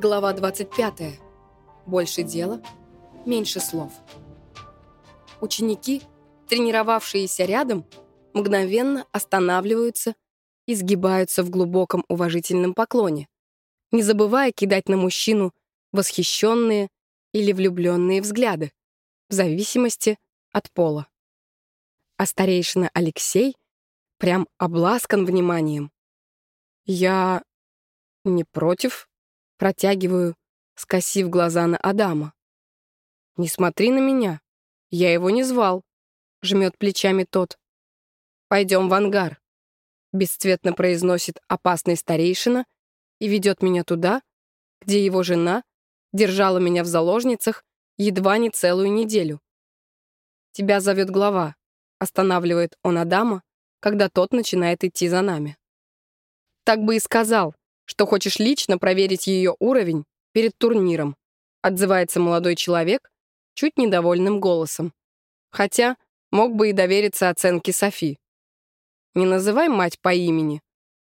Глава 25. Больше дела, меньше слов. Ученики, тренировавшиеся рядом, мгновенно останавливаются и сгибаются в глубоком уважительном поклоне, не забывая кидать на мужчину восхищенные или влюбленные взгляды, в зависимости от пола. А старейшина Алексей прям обласкан вниманием. Я не против, протягиваю, скосив глаза на Адама. «Не смотри на меня, я его не звал», — жмет плечами тот. «Пойдем в ангар», — бесцветно произносит опасный старейшина и ведет меня туда, где его жена держала меня в заложницах едва не целую неделю. «Тебя зовет глава», — останавливает он Адама, когда тот начинает идти за нами. «Так бы и сказал, что хочешь лично проверить ее уровень перед турниром», отзывается молодой человек чуть недовольным голосом. Хотя мог бы и довериться оценке Софи. «Не называй мать по имени»,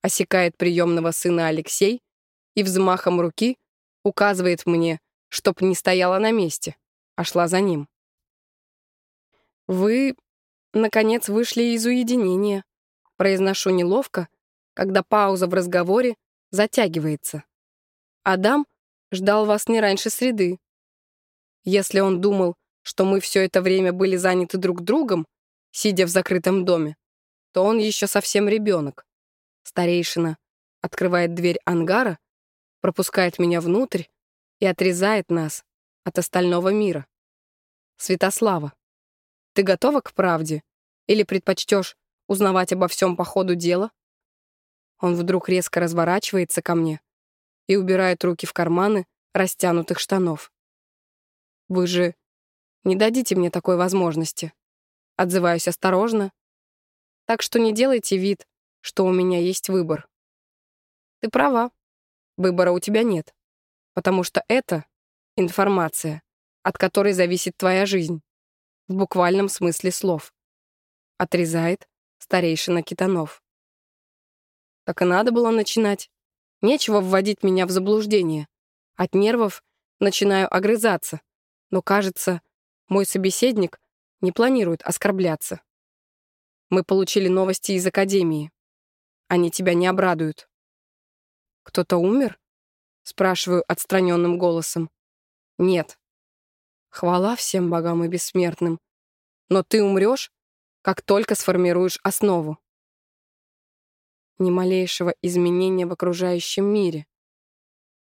осекает приемного сына Алексей и взмахом руки указывает мне, чтоб не стояла на месте, а шла за ним. «Вы, наконец, вышли из уединения», произношу неловко, когда пауза в разговоре затягивается. Адам ждал вас не раньше среды. Если он думал, что мы все это время были заняты друг другом, сидя в закрытом доме, то он еще совсем ребенок. Старейшина открывает дверь ангара, пропускает меня внутрь и отрезает нас от остального мира. Святослава, ты готова к правде? Или предпочтешь узнавать обо всем по ходу дела? Он вдруг резко разворачивается ко мне и убирает руки в карманы растянутых штанов. «Вы же не дадите мне такой возможности». Отзываюсь осторожно. Так что не делайте вид, что у меня есть выбор. Ты права. Выбора у тебя нет. Потому что это информация, от которой зависит твоя жизнь. В буквальном смысле слов. Отрезает старейшина Китанов. Так и надо было начинать. Нечего вводить меня в заблуждение. От нервов начинаю огрызаться. Но, кажется, мой собеседник не планирует оскорбляться. Мы получили новости из Академии. Они тебя не обрадуют. Кто-то умер? Спрашиваю отстраненным голосом. Нет. Хвала всем богам и бессмертным. Но ты умрешь, как только сформируешь основу ни малейшего изменения в окружающем мире,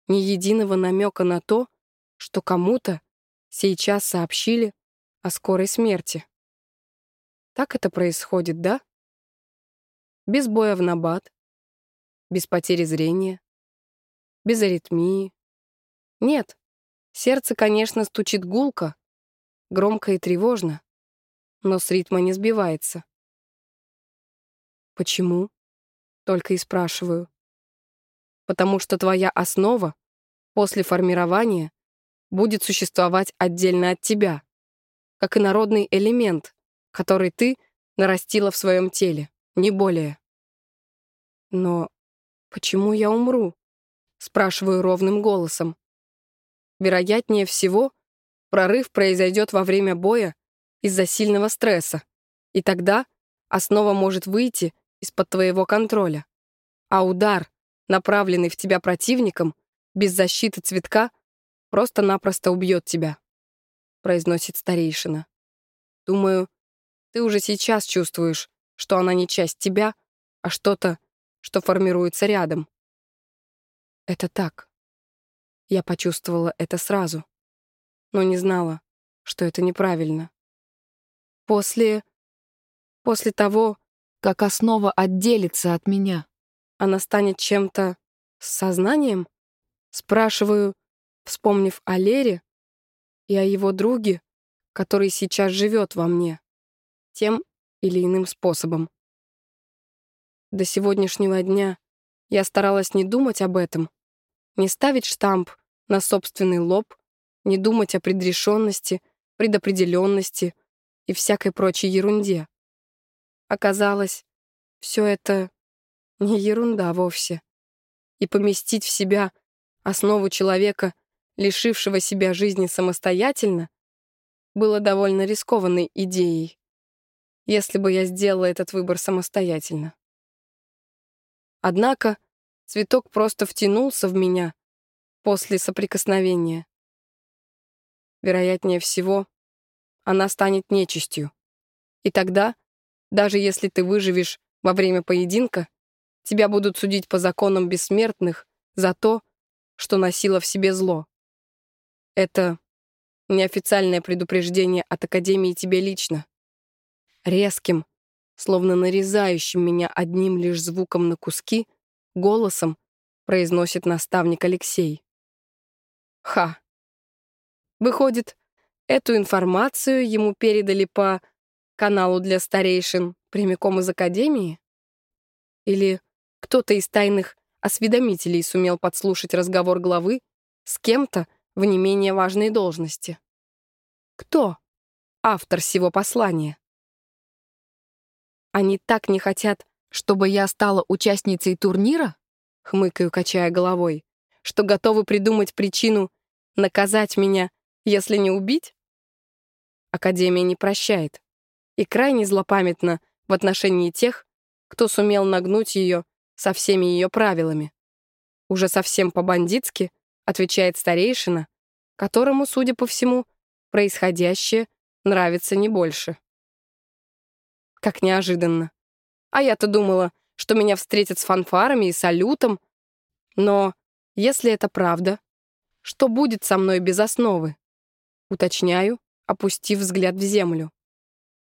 ни единого намека на то, что кому-то сейчас сообщили о скорой смерти. Так это происходит, да? Без боя в набат, без потери зрения, без аритмии. Нет, сердце, конечно, стучит гулко, громко и тревожно, но с ритма не сбивается. Почему? Только и спрашиваю. Потому что твоя основа после формирования будет существовать отдельно от тебя, как и народный элемент, который ты нарастила в своем теле, не более. Но почему я умру? Спрашиваю ровным голосом. Вероятнее всего, прорыв произойдет во время боя из-за сильного стресса, и тогда основа может выйти из-под твоего контроля. А удар, направленный в тебя противником, без защиты цветка, просто-напросто убьет тебя», — произносит старейшина. «Думаю, ты уже сейчас чувствуешь, что она не часть тебя, а что-то, что формируется рядом». Это так. Я почувствовала это сразу, но не знала, что это неправильно. После... После того, как основа отделится от меня. Она станет чем-то с сознанием? Спрашиваю, вспомнив о Лере и о его друге, который сейчас живет во мне, тем или иным способом. До сегодняшнего дня я старалась не думать об этом, не ставить штамп на собственный лоб, не думать о предрешенности, предопределенности и всякой прочей ерунде. Оказалось, все это не ерунда вовсе. И поместить в себя основу человека, лишившего себя жизни самостоятельно, было довольно рискованной идеей, если бы я сделала этот выбор самостоятельно. Однако цветок просто втянулся в меня после соприкосновения. Вероятнее всего, она станет нечистью. И тогда, даже если ты выживешь во время поединка, тебя будут судить по законам бессмертных за то, что носила в себе зло. Это неофициальное предупреждение от Академии тебе лично. Резким, словно нарезающим меня одним лишь звуком на куски, голосом произносит наставник Алексей. Ха. Выходит, эту информацию ему передали по каналу для старейшин прямиком из Академии? Или кто-то из тайных осведомителей сумел подслушать разговор главы с кем-то в не менее важной должности? Кто автор всего послания? Они так не хотят, чтобы я стала участницей турнира? Хмыкаю, качая головой. Что готовы придумать причину наказать меня, если не убить? Академия не прощает и крайне злопамятна в отношении тех, кто сумел нагнуть ее со всеми ее правилами. Уже совсем по-бандитски отвечает старейшина, которому, судя по всему, происходящее нравится не больше. Как неожиданно. А я-то думала, что меня встретят с фанфарами и салютом. Но если это правда, что будет со мной без основы? Уточняю, опустив взгляд в землю.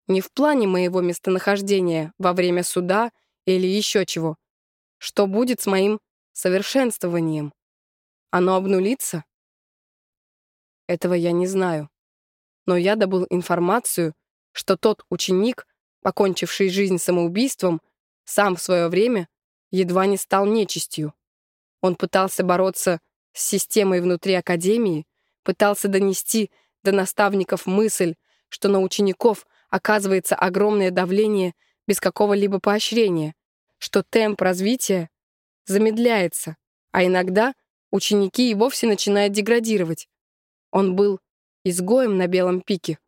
Не в плане моего местонахождения во время суда или еще чего. Что будет с моим совершенствованием? Оно обнулится? Этого я не знаю. Но я добыл информацию, что тот ученик, покончивший жизнь самоубийством, сам в свое время едва не стал нечистью. Он пытался бороться с системой внутри Академии, пытался донести до наставников мысль, что на учеников оказывается огромное давление без какого-либо поощрения, что темп развития замедляется, а иногда ученики и вовсе начинают деградировать. Он был изгоем на белом пике.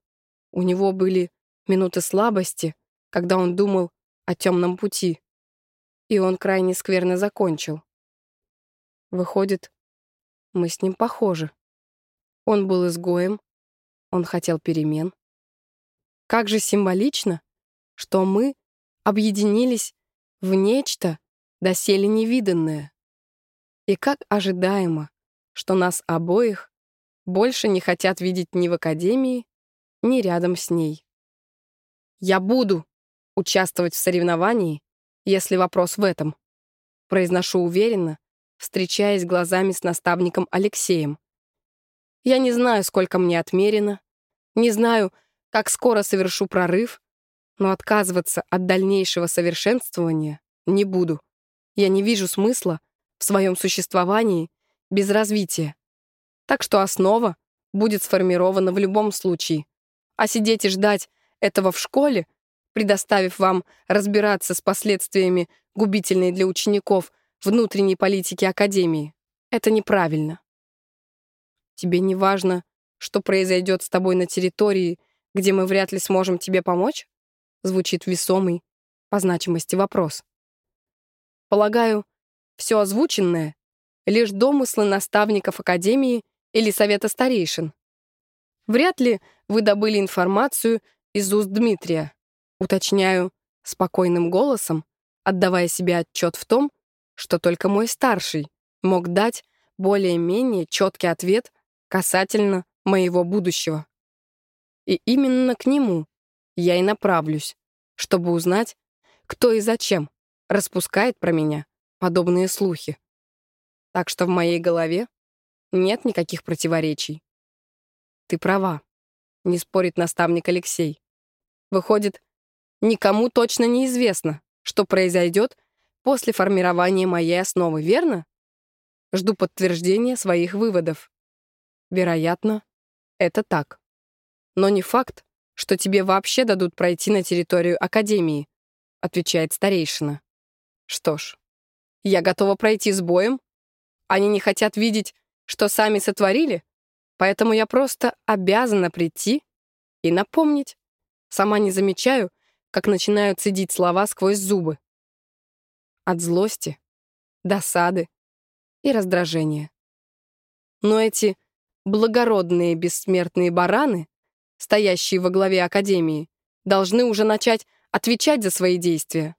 У него были минуты слабости, когда он думал о темном пути. И он крайне скверно закончил. Выходит, мы с ним похожи. Он был изгоем, он хотел перемен, как же символично, что мы объединились в нечто доселе невиданное. И как ожидаемо, что нас обоих больше не хотят видеть ни в академии, ни рядом с ней. «Я буду участвовать в соревновании, если вопрос в этом», произношу уверенно, встречаясь глазами с наставником Алексеем. Я не знаю, сколько мне отмерено, не знаю, как скоро совершу прорыв, но отказываться от дальнейшего совершенствования не буду. Я не вижу смысла в своем существовании без развития. Так что основа будет сформирована в любом случае. А сидеть и ждать этого в школе, предоставив вам разбираться с последствиями губительной для учеников внутренней политики Академии, это неправильно. Тебе не важно, что произойдет с тобой на территории, где мы вряд ли сможем тебе помочь?» Звучит весомый по значимости вопрос. Полагаю, все озвученное — лишь домыслы наставников Академии или Совета Старейшин. Вряд ли вы добыли информацию из уст Дмитрия. Уточняю спокойным голосом, отдавая себе отчет в том, что только мой старший мог дать более-менее четкий ответ касательно моего будущего. И именно к нему я и направлюсь, чтобы узнать, кто и зачем распускает про меня подобные слухи. Так что в моей голове нет никаких противоречий. Ты права, не спорит наставник Алексей. Выходит, никому точно не известно, что произойдет после формирования моей основы, верно? Жду подтверждения своих выводов. Вероятно, это так. Но не факт, что тебе вообще дадут пройти на территорию Академии, отвечает старейшина. Что ж, я готова пройти с боем, Они не хотят видеть, что сами сотворили, поэтому я просто обязана прийти и напомнить. Сама не замечаю, как начинаю цедить слова сквозь зубы. От злости, досады и раздражения. Но эти благородные бессмертные бараны, стоящие во главе Академии, должны уже начать отвечать за свои действия.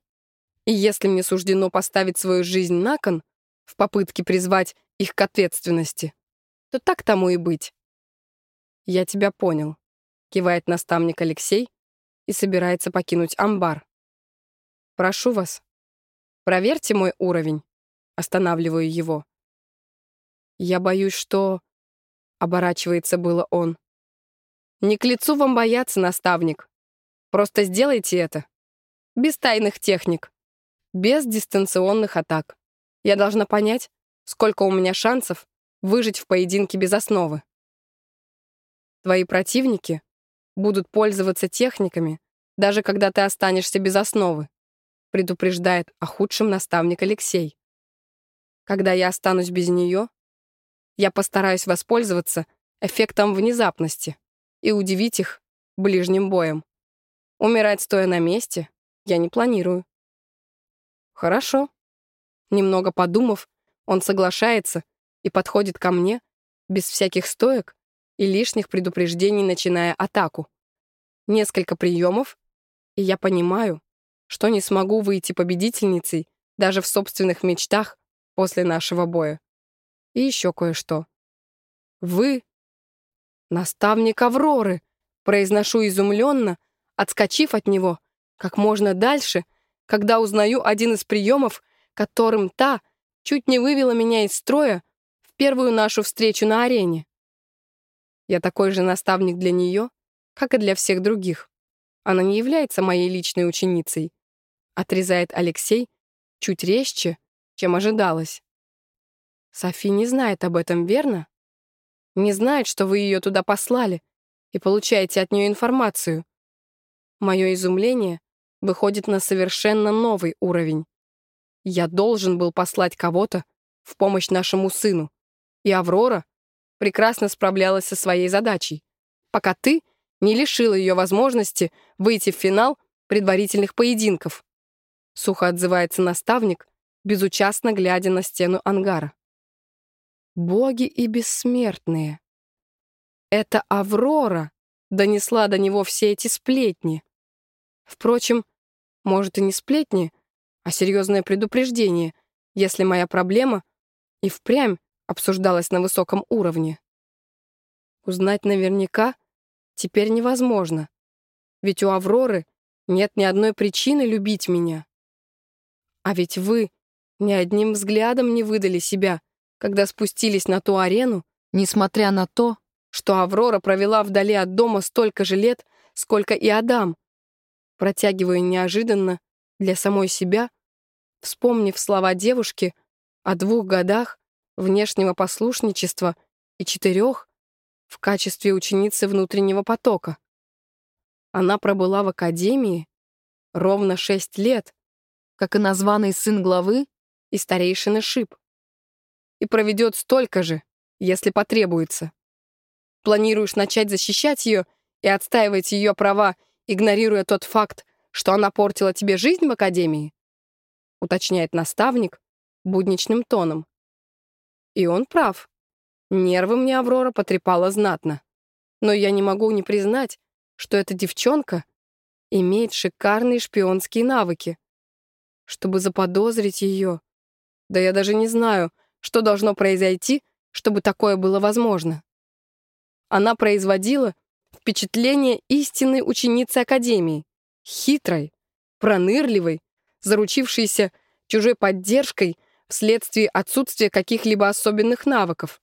И если мне суждено поставить свою жизнь на кон в попытке призвать их к ответственности, то так тому и быть. «Я тебя понял», — кивает наставник Алексей и собирается покинуть амбар. «Прошу вас, проверьте мой уровень», — останавливаю его. «Я боюсь, что...» — оборачивается было он. «Не к лицу вам бояться, наставник. Просто сделайте это. Без тайных техник. Без дистанционных атак. Я должна понять, сколько у меня шансов выжить в поединке без основы. Твои противники будут пользоваться техниками, даже когда ты останешься без основы, предупреждает о худшем наставник Алексей. Когда я останусь без нее, я постараюсь воспользоваться эффектом внезапности и удивить их ближним боем. Умирать стоя на месте я не планирую. Хорошо. Немного подумав, он соглашается и подходит ко мне, без всяких стоек и лишних предупреждений, начиная атаку. Несколько приемов, и я понимаю, что не смогу выйти победительницей даже в собственных мечтах после нашего боя. И еще кое-что. «Вы — наставник Авроры», — произношу изумленно, отскочив от него как можно дальше, когда узнаю один из приемов, которым та чуть не вывела меня из строя в первую нашу встречу на арене. Я такой же наставник для нее, как и для всех других. Она не является моей личной ученицей, отрезает Алексей чуть резче, чем ожидалось. Софи не знает об этом, верно? Не знает, что вы ее туда послали и получаете от нее информацию. Мое изумление выходит на совершенно новый уровень. Я должен был послать кого-то в помощь нашему сыну, и Аврора прекрасно справлялась со своей задачей, пока ты не лишил ее возможности выйти в финал предварительных поединков. Сухо отзывается наставник, безучастно глядя на стену ангара. Боги и бессмертные. Это Аврора донесла до него все эти сплетни. Впрочем, может и не сплетни, а серьезное предупреждение, если моя проблема и впрямь обсуждалась на высоком уровне. Узнать наверняка теперь невозможно, ведь у Авроры нет ни одной причины любить меня. А ведь вы ни одним взглядом не выдали себя, когда спустились на ту арену, несмотря на то, что Аврора провела вдали от дома столько же лет, сколько и Адам, протягивая неожиданно для самой себя, вспомнив слова девушки о двух годах внешнего послушничества и четырех в качестве ученицы внутреннего потока. Она пробыла в академии ровно шесть лет, как и названный сын главы и старейшины Шип и проведет столько же, если потребуется. Планируешь начать защищать ее и отстаивать ее права, игнорируя тот факт, что она портила тебе жизнь в академии? Уточняет наставник будничным тоном. И он прав. Нервы мне Аврора потрепала знатно. Но я не могу не признать, что эта девчонка имеет шикарные шпионские навыки. Чтобы заподозрить ее, да я даже не знаю, что должно произойти, чтобы такое было возможно? Она производила впечатление истинной ученицы Академии, хитрой, пронырливой, заручившейся чужой поддержкой вследствие отсутствия каких-либо особенных навыков.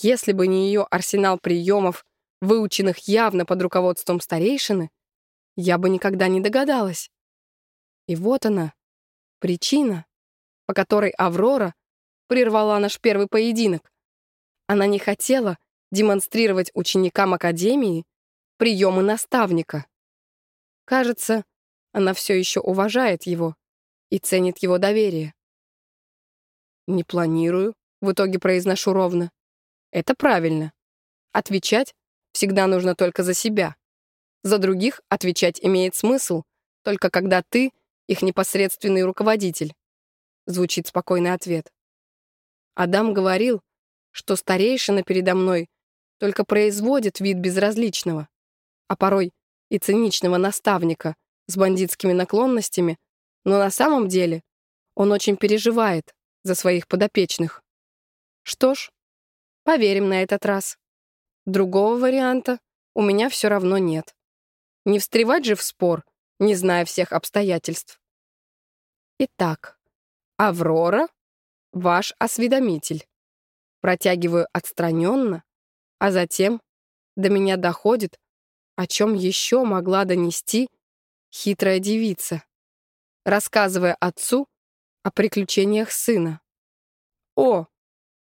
Если бы не ее арсенал приемов, выученных явно под руководством старейшины, я бы никогда не догадалась. И вот она, причина, по которой Аврора прервала наш первый поединок. Она не хотела демонстрировать ученикам Академии приемы наставника. Кажется, она все еще уважает его и ценит его доверие. «Не планирую», в итоге произношу ровно. Это правильно. Отвечать всегда нужно только за себя. За других отвечать имеет смысл, только когда ты их непосредственный руководитель. Звучит спокойный ответ. Адам говорил, что старейшина передо мной только производит вид безразличного, а порой и циничного наставника с бандитскими наклонностями, но на самом деле он очень переживает за своих подопечных. Что ж, поверим на этот раз. Другого варианта у меня все равно нет. Не встревать же в спор, не зная всех обстоятельств. Итак, Аврора — ваш осведомитель. Протягиваю отстраненно, а затем до меня доходит, о чем еще могла донести хитрая девица, рассказывая отцу о приключениях сына. «О,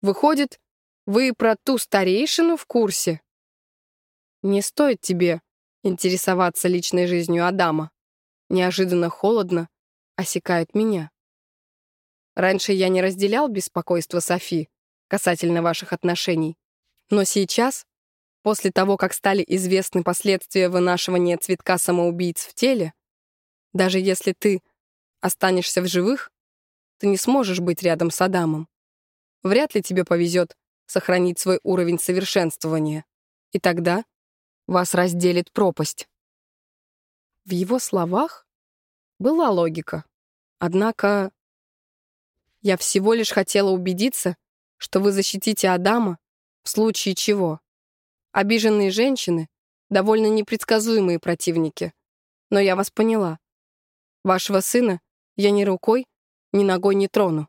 выходит, вы про ту старейшину в курсе?» «Не стоит тебе интересоваться личной жизнью Адама. Неожиданно холодно осекают меня. Раньше я не разделял беспокойство Софи касательно ваших отношений, но сейчас, после того, как стали известны последствия вынашивания цветка самоубийц в теле, даже если ты останешься в живых, ты не сможешь быть рядом с Адамом. Вряд ли тебе повезет сохранить свой уровень совершенствования. И тогда вас разделит пропасть. В его словах была логика. Однако я всего лишь хотела убедиться, что вы защитите Адама в случае чего. Обиженные женщины — довольно непредсказуемые противники. Но я вас поняла. Вашего сына я ни рукой, ни ногой не трону.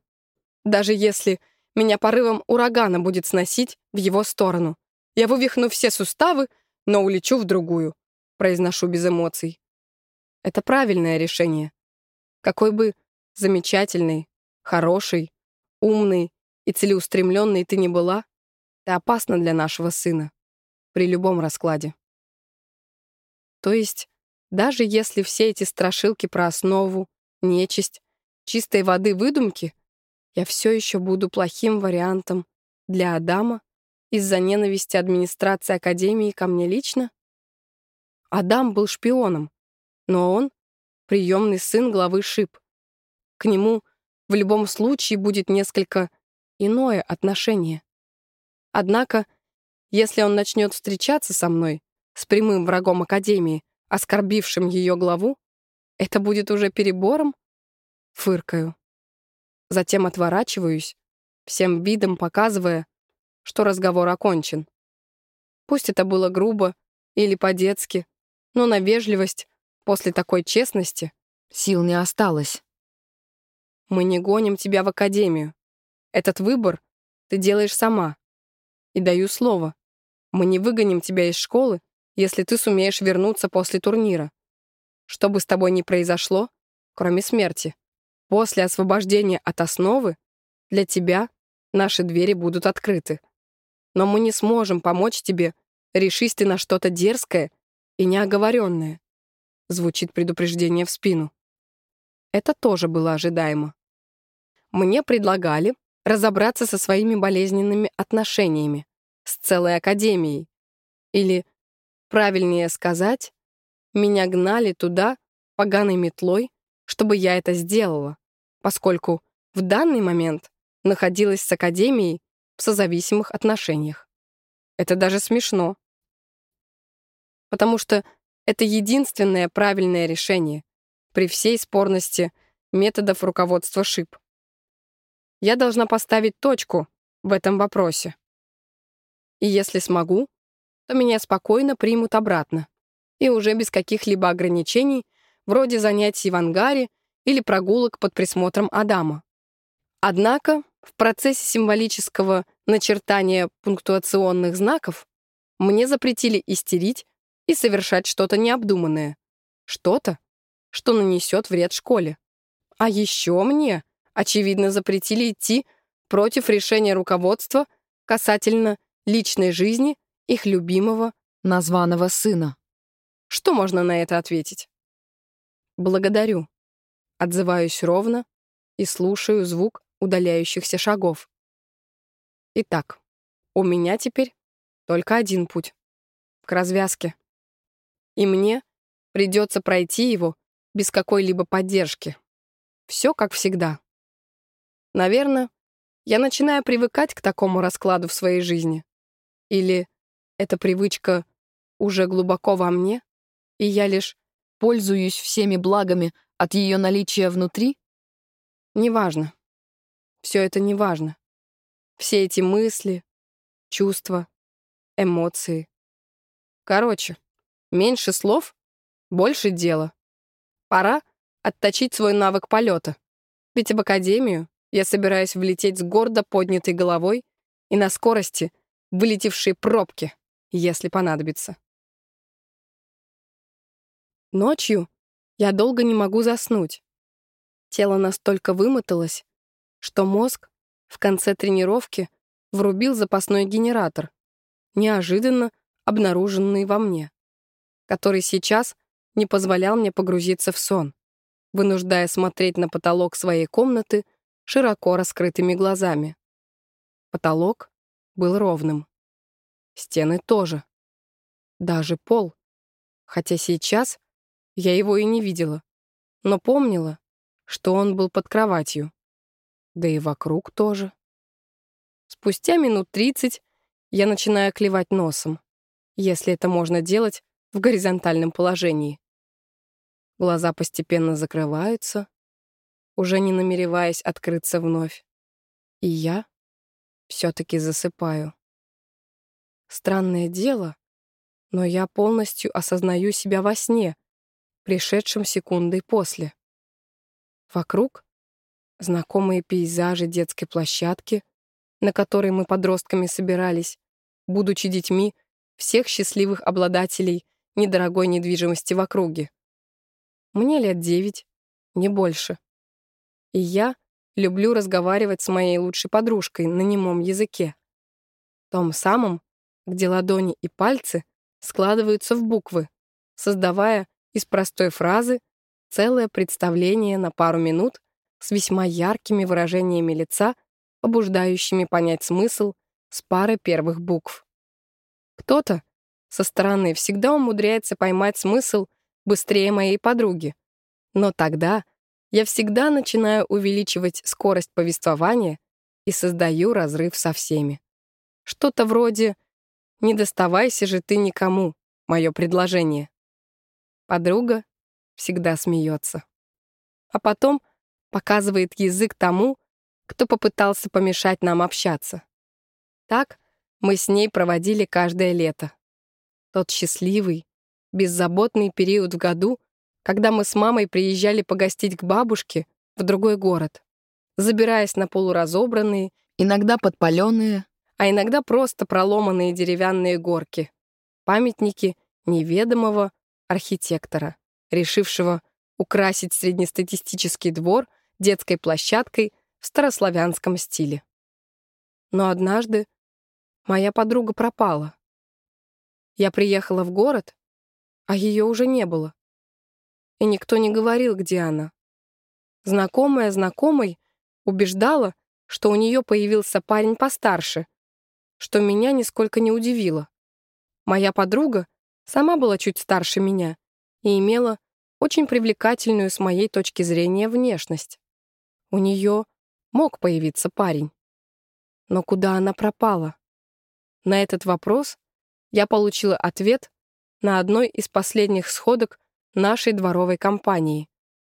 Даже если меня порывом урагана будет сносить в его сторону. Я вывихну все суставы — но улечу в другую», — произношу без эмоций. Это правильное решение. Какой бы замечательный, хороший, умный и целеустремленный ты ни была, ты опасна для нашего сына при любом раскладе. То есть, даже если все эти страшилки про основу, нечисть, чистой воды выдумки, я все еще буду плохим вариантом для Адама из-за ненависти администрации Академии ко мне лично? Адам был шпионом, но он — приемный сын главы ШИП. К нему в любом случае будет несколько иное отношение. Однако, если он начнет встречаться со мной, с прямым врагом Академии, оскорбившим ее главу, это будет уже перебором? Фыркаю. Затем отворачиваюсь, всем видом показывая, что разговор окончен. Пусть это было грубо или по-детски, но на вежливость после такой честности сил не осталось. Мы не гоним тебя в академию. Этот выбор ты делаешь сама. И даю слово. Мы не выгоним тебя из школы, если ты сумеешь вернуться после турнира. Что бы с тобой ни произошло, кроме смерти, после освобождения от основы для тебя наши двери будут открыты но мы не сможем помочь тебе, решись ты на что-то дерзкое и неоговоренное. Звучит предупреждение в спину. Это тоже было ожидаемо. Мне предлагали разобраться со своими болезненными отношениями с целой академией. Или, правильнее сказать, меня гнали туда поганой метлой, чтобы я это сделала, поскольку в данный момент находилась с академией в созависимых отношениях. Это даже смешно. Потому что это единственное правильное решение при всей спорности методов руководства ШИП. Я должна поставить точку в этом вопросе. И если смогу, то меня спокойно примут обратно. И уже без каких-либо ограничений, вроде занятий в ангаре или прогулок под присмотром Адама. Однако в процессе символического начертания пунктуационных знаков мне запретили истерить и совершать что-то необдуманное. Что-то, что нанесет вред школе. А еще мне, очевидно, запретили идти против решения руководства касательно личной жизни их любимого названного сына. Что можно на это ответить? Благодарю. Отзываюсь ровно и слушаю звук удаляющихся шагов. Итак, у меня теперь только один путь — к развязке. И мне придется пройти его без какой-либо поддержки. Все как всегда. Наверное, я начинаю привыкать к такому раскладу в своей жизни. Или эта привычка уже глубоко во мне, и я лишь пользуюсь всеми благами от ее наличия внутри? Неважно. Все это неважно. Все эти мысли, чувства, эмоции. Короче, меньше слов, больше дела. Пора отточить свой навык полета. Ведь в академию я собираюсь влететь с гордо поднятой головой и на скорости вылетевшей пробки, если понадобится. Ночью я долго не могу заснуть. Тело настолько вымоталось, что мозг в конце тренировки врубил запасной генератор, неожиданно обнаруженный во мне, который сейчас не позволял мне погрузиться в сон, вынуждая смотреть на потолок своей комнаты широко раскрытыми глазами. Потолок был ровным. Стены тоже. Даже пол. Хотя сейчас я его и не видела, но помнила, что он был под кроватью. Да и вокруг тоже. Спустя минут тридцать я начинаю клевать носом, если это можно делать в горизонтальном положении. Глаза постепенно закрываются, уже не намереваясь открыться вновь. И я все-таки засыпаю. Странное дело, но я полностью осознаю себя во сне, пришедшем секундой после. Вокруг знакомые пейзажи детской площадки, на которой мы подростками собирались, будучи детьми всех счастливых обладателей недорогой недвижимости в округе. Мне лет девять, не больше. И я люблю разговаривать с моей лучшей подружкой на немом языке. Том самом, где ладони и пальцы складываются в буквы, создавая из простой фразы целое представление на пару минут с весьма яркими выражениями лица, побуждающими понять смысл с пары первых букв. Кто-то со стороны всегда умудряется поймать смысл быстрее моей подруги, но тогда я всегда начинаю увеличивать скорость повествования и создаю разрыв со всеми. Что-то вроде «Не доставайся же ты никому», мое предложение. Подруга всегда смеется. А потом показывает язык тому, кто попытался помешать нам общаться. Так мы с ней проводили каждое лето. Тот счастливый, беззаботный период в году, когда мы с мамой приезжали погостить к бабушке в другой город, забираясь на полуразобранные, иногда подпаленные, а иногда просто проломанные деревянные горки, памятники неведомого архитектора, решившего украсить среднестатистический двор детской площадкой в старославянском стиле. Но однажды моя подруга пропала. Я приехала в город, а ее уже не было. И никто не говорил, где она. Знакомая знакомой убеждала, что у нее появился парень постарше, что меня нисколько не удивило. Моя подруга Сама была чуть старше меня и имела очень привлекательную с моей точки зрения внешность. У нее мог появиться парень. Но куда она пропала? На этот вопрос я получила ответ на одной из последних сходок нашей дворовой компании,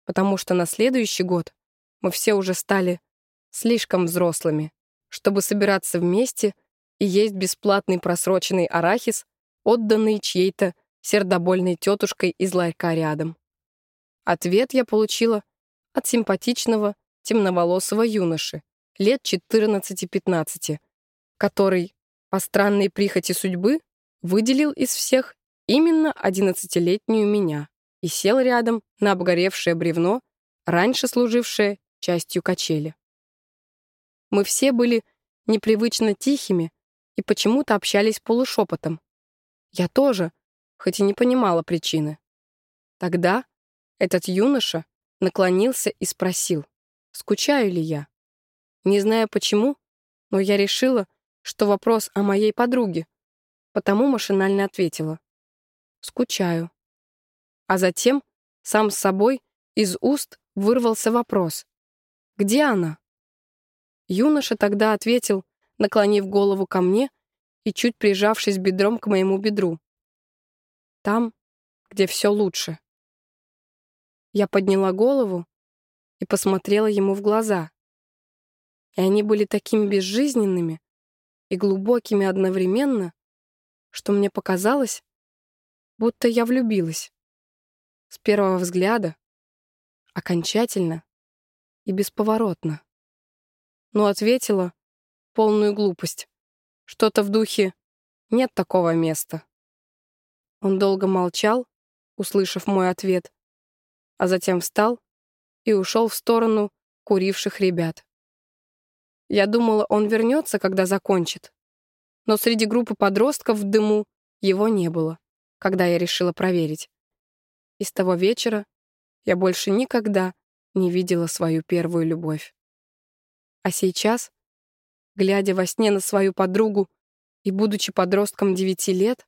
потому что на следующий год мы все уже стали слишком взрослыми, чтобы собираться вместе и есть бесплатный просроченный арахис отданный чьей-то сердобольной тетушкой из ларька рядом. Ответ я получила от симпатичного темноволосого юноши, лет 14-15, который, по странной прихоти судьбы, выделил из всех именно 11-летнюю меня и сел рядом на обгоревшее бревно, раньше служившее частью качели. Мы все были непривычно тихими и почему-то общались полушепотом, я тоже, хоть и не понимала причины. Тогда этот юноша наклонился и спросил, скучаю ли я. Не зная почему, но я решила, что вопрос о моей подруге, потому машинально ответила. «Скучаю». А затем сам с собой из уст вырвался вопрос. «Где она?» Юноша тогда ответил, наклонив голову ко мне и чуть прижавшись бедром к моему бедру. «Там, где все лучше». Я подняла голову и посмотрела ему в глаза. И они были такими безжизненными и глубокими одновременно, что мне показалось, будто я влюбилась. С первого взгляда, окончательно и бесповоротно. Но ответила полную глупость. Что-то в духе «нет такого места». Он долго молчал, услышав мой ответ, а затем встал и ушел в сторону куривших ребят. Я думала, он вернется, когда закончит. Но среди группы подростков в дыму его не было, когда я решила проверить. И с того вечера я больше никогда не видела свою первую любовь. А сейчас, глядя во сне на свою подругу и будучи подростком девяти лет,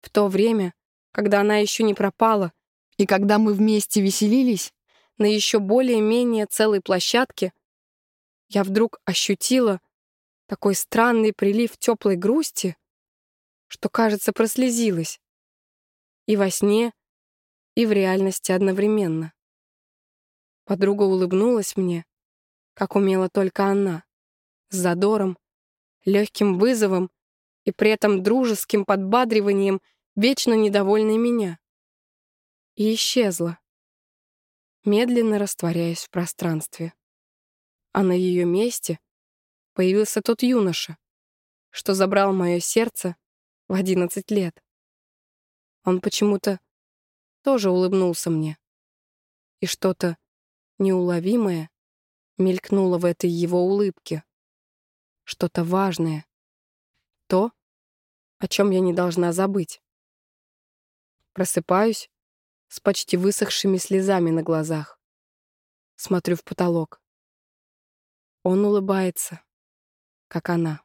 в то время, когда она еще не пропала, и когда мы вместе веселились на еще более-менее целой площадке, я вдруг ощутила такой странный прилив теплой грусти, что, кажется, прослезилась. И во сне, и в реальности одновременно. Подруга улыбнулась мне, как умела только она, с задором, легким вызовом и при этом дружеским подбадриванием вечно недовольной меня и исчезла, медленно растворяясь в пространстве. А на ее месте появился тот юноша, что забрал мое сердце в одиннадцать лет. Он почему-то тоже улыбнулся мне. И что-то неуловимое мелькнуло в этой его улыбке. Что-то важное. То, о чем я не должна забыть. Просыпаюсь с почти высохшими слезами на глазах. Смотрю в потолок. Он улыбается, как она.